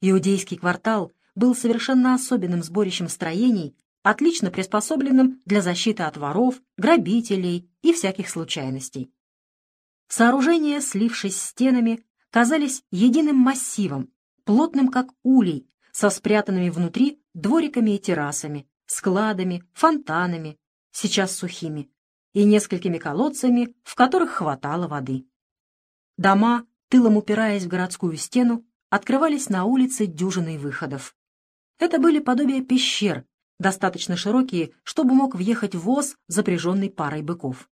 Иудейский квартал был совершенно особенным сборищем строений, отлично приспособленным для защиты от воров, грабителей и всяких случайностей. Сооружения, слившись стенами, казались единым массивом, плотным как улей, со спрятанными внутри двориками и террасами, складами, фонтанами, сейчас сухими, и несколькими колодцами, в которых хватало воды. Дома, тылом упираясь в городскую стену, открывались на улице дюжиной выходов. Это были подобия пещер, достаточно широкие, чтобы мог въехать воз, запряженный парой быков.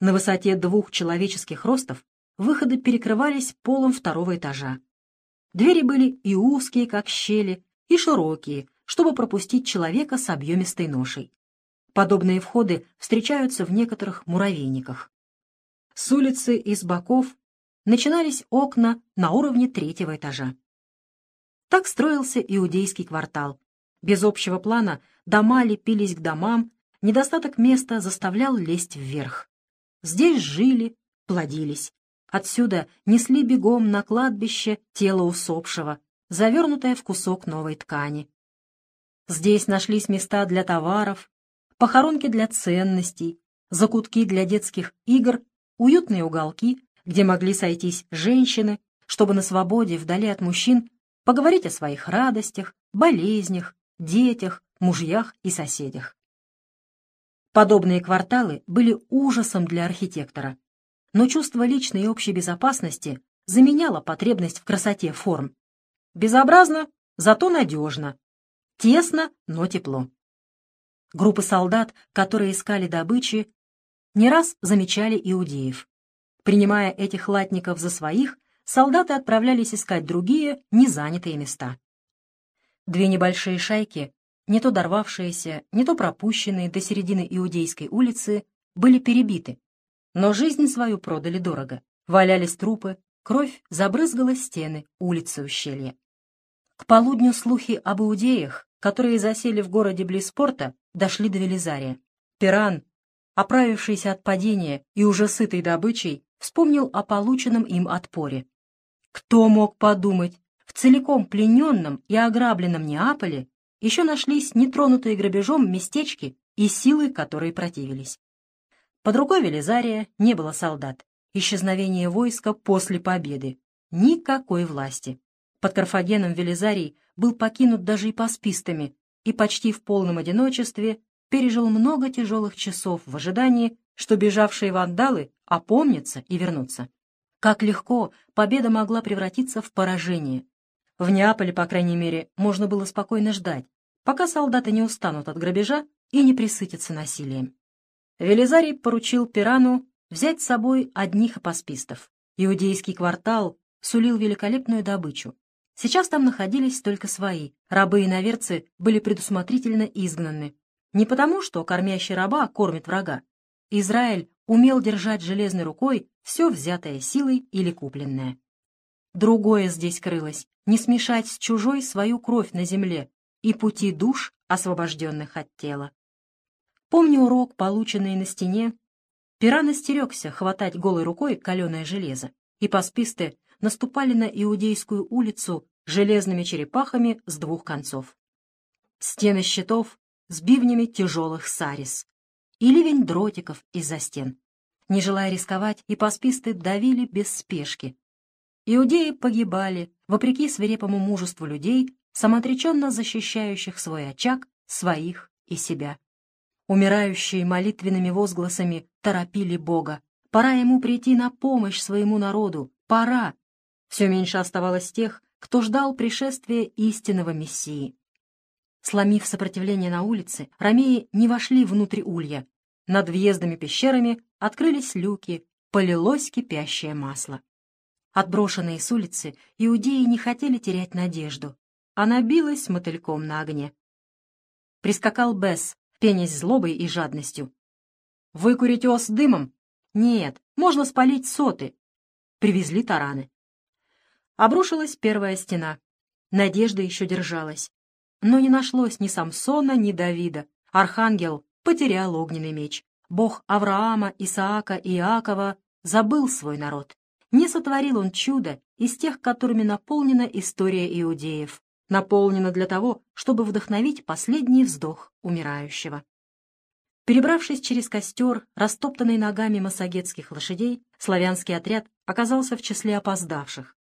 На высоте двух человеческих ростов выходы перекрывались полом второго этажа. Двери были и узкие, как щели, и широкие, чтобы пропустить человека с объемистой ношей. Подобные входы встречаются в некоторых муравейниках. С улицы и с боков начинались окна на уровне третьего этажа. Так строился иудейский квартал. Без общего плана дома лепились к домам, недостаток места заставлял лезть вверх. Здесь жили, плодились. Отсюда несли бегом на кладбище тело усопшего, завернутое в кусок новой ткани. Здесь нашлись места для товаров, похоронки для ценностей, закутки для детских игр, уютные уголки, где могли сойтись женщины, чтобы на свободе, вдали от мужчин, поговорить о своих радостях, болезнях, детях, мужьях и соседях. Подобные кварталы были ужасом для архитектора, но чувство личной и общей безопасности заменяло потребность в красоте форм. Безобразно, зато надежно. Тесно, но тепло. Группы солдат, которые искали добычи, не раз замечали иудеев. Принимая этих латников за своих, солдаты отправлялись искать другие, незанятые места. Две небольшие шайки, не то дорвавшиеся, не то пропущенные до середины Иудейской улицы, были перебиты, но жизнь свою продали дорого. Валялись трупы, кровь забрызгала стены, улицы ущелья. К полудню слухи об иудеях, которые засели в городе близ порта, дошли до Велизария. Пиран, оправившийся от падения и уже сытый добычей, вспомнил о полученном им отпоре. Кто мог подумать, в целиком плененном и ограбленном Неаполе еще нашлись нетронутые грабежом местечки и силы, которые противились. Под рукой Велизария не было солдат. Исчезновение войска после победы. Никакой власти. Под Карфагеном Велизарий был покинут даже и паспистами, и почти в полном одиночестве пережил много тяжелых часов в ожидании, что бежавшие вандалы опомнятся и вернутся. Как легко победа могла превратиться в поражение. В Неаполе, по крайней мере, можно было спокойно ждать, пока солдаты не устанут от грабежа и не присытятся насилием. Велизарий поручил Пирану взять с собой одних апоспистов. Иудейский квартал сулил великолепную добычу. Сейчас там находились только свои. Рабы и наверцы были предусмотрительно изгнаны. Не потому, что кормящий раба кормит врага. Израиль умел держать железной рукой все взятое силой или купленное. Другое здесь крылось — не смешать с чужой свою кровь на земле и пути душ, освобожденных от тела. Помня урок, полученный на стене, Пиран остерегся хватать голой рукой каленое железо, и пасписты наступали на Иудейскую улицу железными черепахами с двух концов. Стены щитов с бивнями тяжелых сарис и ливень дротиков из-за стен. Не желая рисковать, и пасписты давили без спешки. Иудеи погибали, вопреки свирепому мужеству людей, самоотреченно защищающих свой очаг, своих и себя. Умирающие молитвенными возгласами торопили Бога. Пора ему прийти на помощь своему народу. Пора. Все меньше оставалось тех, кто ждал пришествия истинного Мессии. Сломив сопротивление на улице, ромеи не вошли внутрь улья. Над въездами пещерами открылись люки, полилось кипящее масло. Отброшенные с улицы, иудеи не хотели терять надежду. Она билась мотыльком на огне. Прискакал Бесс, пенясь злобой и жадностью. «Выкурить ос дымом? Нет, можно спалить соты». Привезли тараны. Обрушилась первая стена. Надежда еще держалась. Но не нашлось ни Самсона, ни Давида. Архангел потерял огненный меч. Бог Авраама, Исаака и Иакова забыл свой народ. не сотворил он чудо из тех, которыми наполнена история иудеев, наполнена для того, чтобы вдохновить последний вздох умирающего. Перебравшись через костер, растоптанный ногами массагетских лошадей, славянский отряд оказался в числе опоздавших.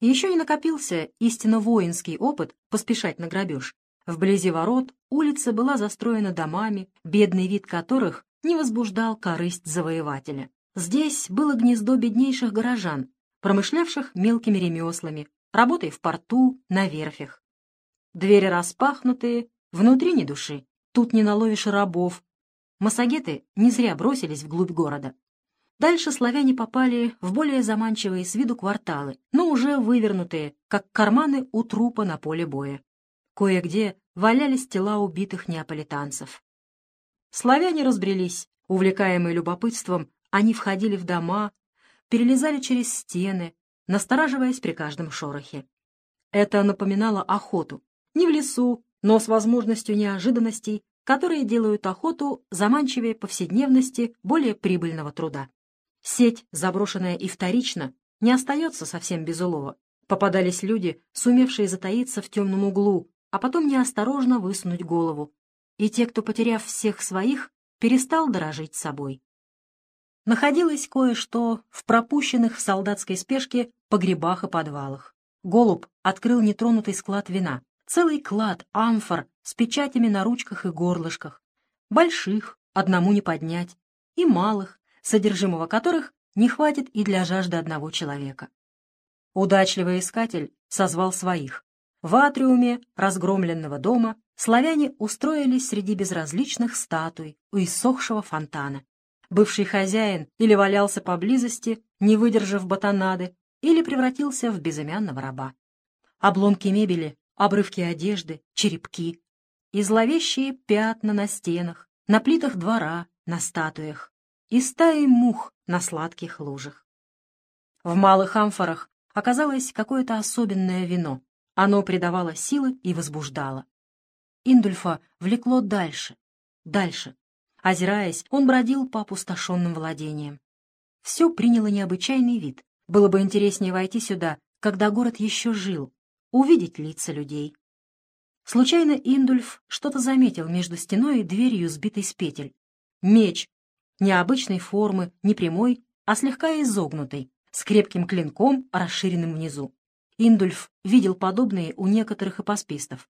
еще не накопился истинно воинский опыт поспешать на грабеж. Вблизи ворот улица была застроена домами, бедный вид которых не возбуждал корысть завоевателя. Здесь было гнездо беднейших горожан, промышлявших мелкими ремеслами, работой в порту, на верфях. Двери распахнутые, внутри ни души, тут не наловишь рабов. Массагеты не зря бросились вглубь города. Дальше славяне попали в более заманчивые с виду кварталы, но уже вывернутые, как карманы у трупа на поле боя. Кое-где валялись тела убитых неаполитанцев. Славяне разбрелись, увлекаемые любопытством, они входили в дома, перелезали через стены, настораживаясь при каждом шорохе. Это напоминало охоту. Не в лесу, но с возможностью неожиданностей, которые делают охоту заманчивее повседневности более прибыльного труда. Сеть, заброшенная и вторично, не остается совсем без улова. Попадались люди, сумевшие затаиться в темном углу, а потом неосторожно высунуть голову. И те, кто, потеряв всех своих, перестал дорожить собой. Находилось кое-что в пропущенных в солдатской спешке погребах и подвалах. Голуб открыл нетронутый склад вина, целый клад амфор с печатями на ручках и горлышках, больших, одному не поднять, и малых, содержимого которых не хватит и для жажды одного человека. Удачливый искатель созвал своих. В атриуме разгромленного дома славяне устроились среди безразличных статуй у иссохшего фонтана бывший хозяин или валялся поблизости, не выдержав батонады, или превратился в безымянного раба. Обломки мебели, обрывки одежды, черепки и зловещие пятна на стенах, на плитах двора, на статуях и стаи мух на сладких лужах. В малых амфорах оказалось какое-то особенное вино. Оно придавало силы и возбуждало. Индульфа влекло дальше, дальше, Озираясь, он бродил по опустошенным владениям. Все приняло необычайный вид. Было бы интереснее войти сюда, когда город еще жил, увидеть лица людей. Случайно Индульф что-то заметил между стеной и дверью, сбитой с петель. Меч. Необычной формы, не прямой, а слегка изогнутый, с крепким клинком, расширенным внизу. Индульф видел подобные у некоторых ипоспистов.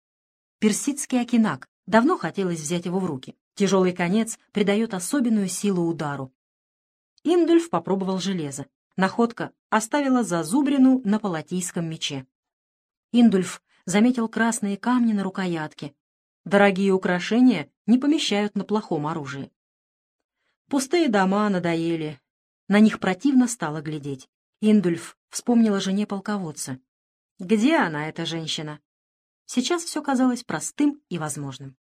Персидский окинак. Давно хотелось взять его в руки. Тяжелый конец придает особенную силу удару. Индульф попробовал железо. Находка оставила зазубрину на палатийском мече. Индульф заметил красные камни на рукоятке. Дорогие украшения не помещают на плохом оружии. Пустые дома надоели. На них противно стало глядеть. Индульф вспомнил о жене полководца. Где она, эта женщина? Сейчас все казалось простым и возможным.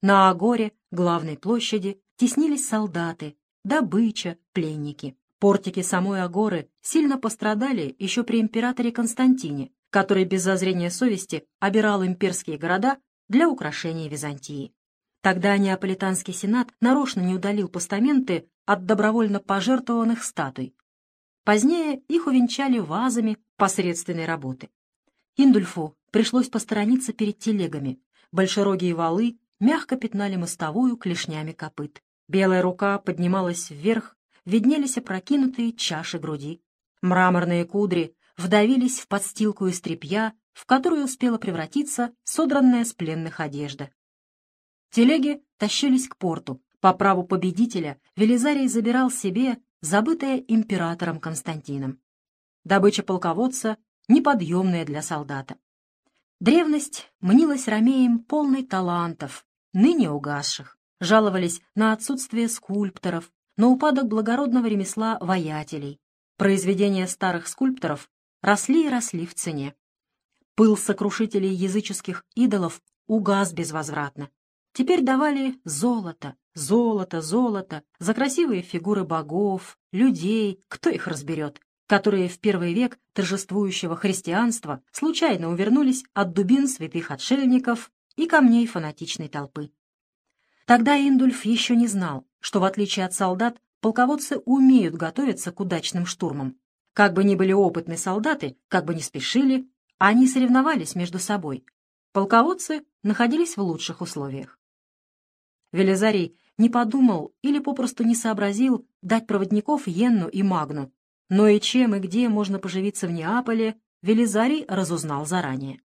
На Агоре, главной площади, теснились солдаты, добыча, пленники. Портики самой Агоры сильно пострадали еще при императоре Константине, который без зазрения совести обирал имперские города для украшения Византии. Тогда Неаполитанский сенат нарочно не удалил постаменты от добровольно пожертвованных статуй. Позднее их увенчали вазами посредственной работы. Индульфу пришлось посторониться перед телегами. Большерогие валы мягко пятнали мостовую клешнями копыт. Белая рука поднималась вверх, виднелись опрокинутые чаши груди. Мраморные кудри вдавились в подстилку из тряпья, в которую успела превратиться содранная с пленных одежда. Телеги тащились к порту. По праву победителя Велизарий забирал себе забытое императором Константином. Добыча полководца неподъемная для солдата. Древность мнилась ромеем полной талантов, ныне угасших. Жаловались на отсутствие скульпторов, на упадок благородного ремесла воятелей. Произведения старых скульпторов росли и росли в цене. Пыл сокрушителей языческих идолов угас безвозвратно. Теперь давали золото, золото, золото за красивые фигуры богов, людей, кто их разберет, которые в первый век торжествующего христианства случайно увернулись от дубин святых отшельников и камней фанатичной толпы. Тогда Индульф еще не знал, что, в отличие от солдат, полководцы умеют готовиться к удачным штурмам. Как бы ни были опытны солдаты, как бы ни спешили, они соревновались между собой. Полководцы находились в лучших условиях. Велизарий не подумал или попросту не сообразил дать проводников Йенну и Магну, но и чем и где можно поживиться в Неаполе, Велизарий разузнал заранее.